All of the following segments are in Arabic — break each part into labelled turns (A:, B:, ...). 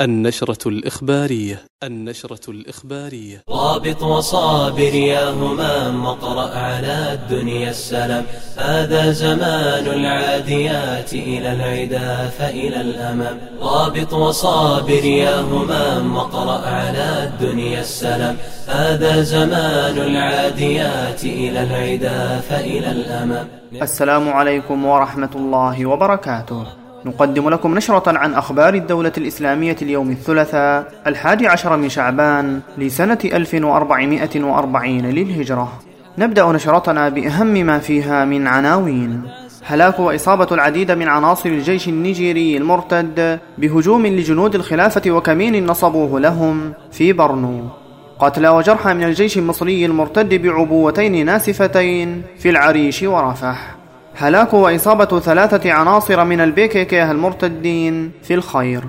A: النشرة الإخبارية النشرة الإخبارية.
B: رابط وصابر يا همام واقرأ على الدنيا السلام. هذا زمان العاديات إلى العدا فإلى الأمام. رابط وصابر يا همام واقرأ على الدنيا السلام. هذا زمان العاديات إلى العدا فإلى الأمام.
C: السلام عليكم ورحمة الله وبركاته. نقدم لكم نشرة عن أخبار الدولة الإسلامية اليوم الثلاثاء الحادي عشر من شعبان لسنة 1440 للهجرة. نبدأ نشرتنا بأهم ما فيها من عناوين. هلاك وإصابة العديد من عناصر الجيش النيجيري المرتد بهجوم لجنود الخلافة وكمين نصبوه لهم في برنو. قتلى وجرحى من الجيش المصري المرتد بعبوتين ناسفتين في العريش ورفح. هلاك وإصابة ثلاثة عناصر من البيكيكيه المرتدين في الخير.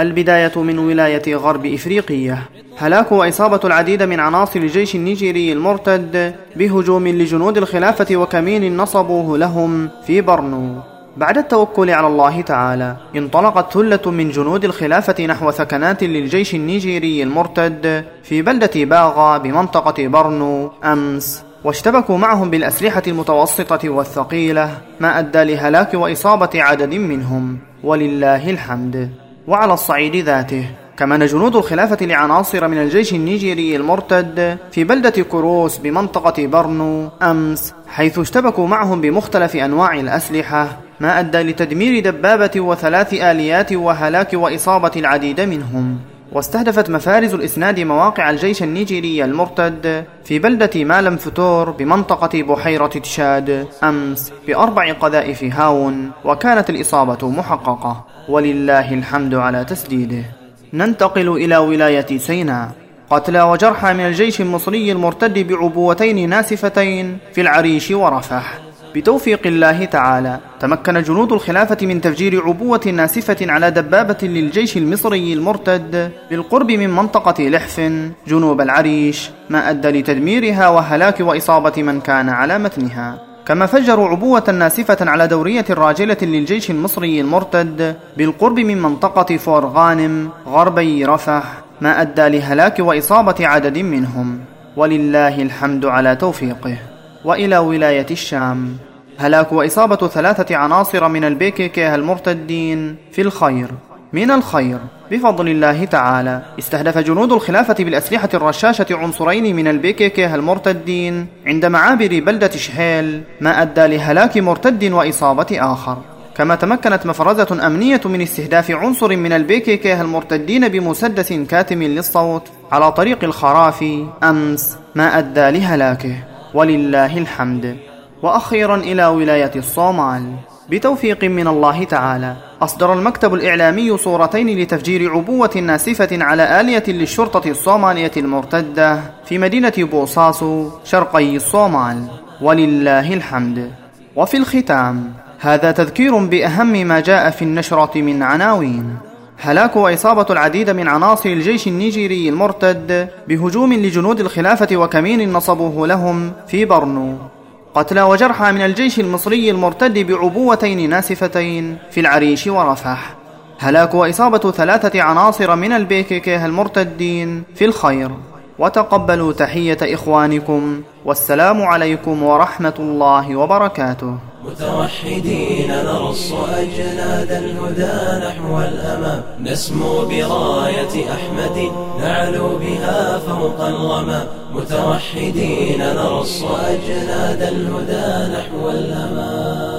C: البداية من ولاية غرب إفريقية. هلاك وإصابة العديد من عناصر الجيش النيجيري المرتد بهجوم لجنود الخلافة وكمين نصبوه لهم في برنو. بعد التوكل على الله تعالى انطلقت ثلة من جنود الخلافة نحو ثكنات للجيش النيجيري المرتد في بلدة باغا بمنطقة برنو أمس. واشتبكوا معهم بالأسلحة المتوسطة والثقيلة ما أدى لهلاك وإصابة عدد منهم. ولله الحمد. وعلى الصعيد ذاته. كمن جنود الخلافة لعناصر من الجيش النيجيري المرتد في بلدة كروس بمنطقة برنو أمس حيث اشتبكوا معهم بمختلف أنواع الأسلحة. ما أدى لتدمير دبابة وثلاث آليات وهلاك وإصابة العديد منهم. واستهدفت مفارز الإسناد مواقع الجيش النيجيري المرتد في بلدة مالم فتوري بمنطقة بحيرة تشاد أمس بأربع قذائف هاون وكانت الإصابة محققة. ولله الحمد على تسديده. ننتقل إلى ولاية سيناء. قتلى وجرحى من الجيش المصري المرتد بعبوتين ناسفتين في العريش ورفح. بتوفيق الله تعالى. تمكن جنود الخلافة من تفجير عبوة ناسفة على دبابة للجيش المصري المرتد بالقرب من منطقة لحف. جنوب العريش ما أدى لتدميرها وهلاك وإصابة من كان على متنها. كما فجروا عبوة ناسفة على دورية راجلة للجيش المصري المرتد بالقرب من منطقة فور غانم غربي رفح ما أدى لهلاك وإصابة عدد منهم. ولله الحمد على توفيقه. وإلى ولاية الشام. هلاك وإصابة ثلاثة عناصر من البيكيكيه المرتدين في الخير. من الخير بفضل الله تعالى استهدف جنود الخلافة بالأسلحة الرشاشة عنصرين من البيكيكيه المرتدين عند معابر بلدة شهيل ما أدى لهلاك مرتد وإصابة آخر. كما تمكنت مفرزة أمنية من استهداف عنصر من البيكيكيه المرتدين بمسدس كاتم للصوت على طريق الخرافي أمس ما أدى لهلاكه. ولله الحمد. وأخيرا إلى ولاية الصومال. بتوفيق من الله تعالى أصدر المكتب الإعلامي صورتين لتفجير عبوة ناسفة على آلية للشرطة الصومالية المرتدة في مدينة بوصاسو شرقي الصومال. ولله الحمد. وفي الختام هذا تذكير بأهم ما جاء في النشرة من عناوين. هلاك وإصابة العديد من عناصر الجيش النيجيري المرتد بهجوم لجنود الخلافة وكمين نصبوه لهم في برنو. قتلى وجرحى من الجيش المصري المرتد بعبوتين ناسفتين في العريش ورفح. هلاك وإصابة ثلاثة عناصر من البيكيكيه المرتدين في الخير. وتقبلوا تحية إخوانكم والسلام عليكم ورحمة الله وبركاته.
B: متوحدين نرص أجناد الهدى نحو الأمام نسمو براية أحمد نعلو بها فوق الغمام متوحدين نرص أجناد الهدى نحو الأمام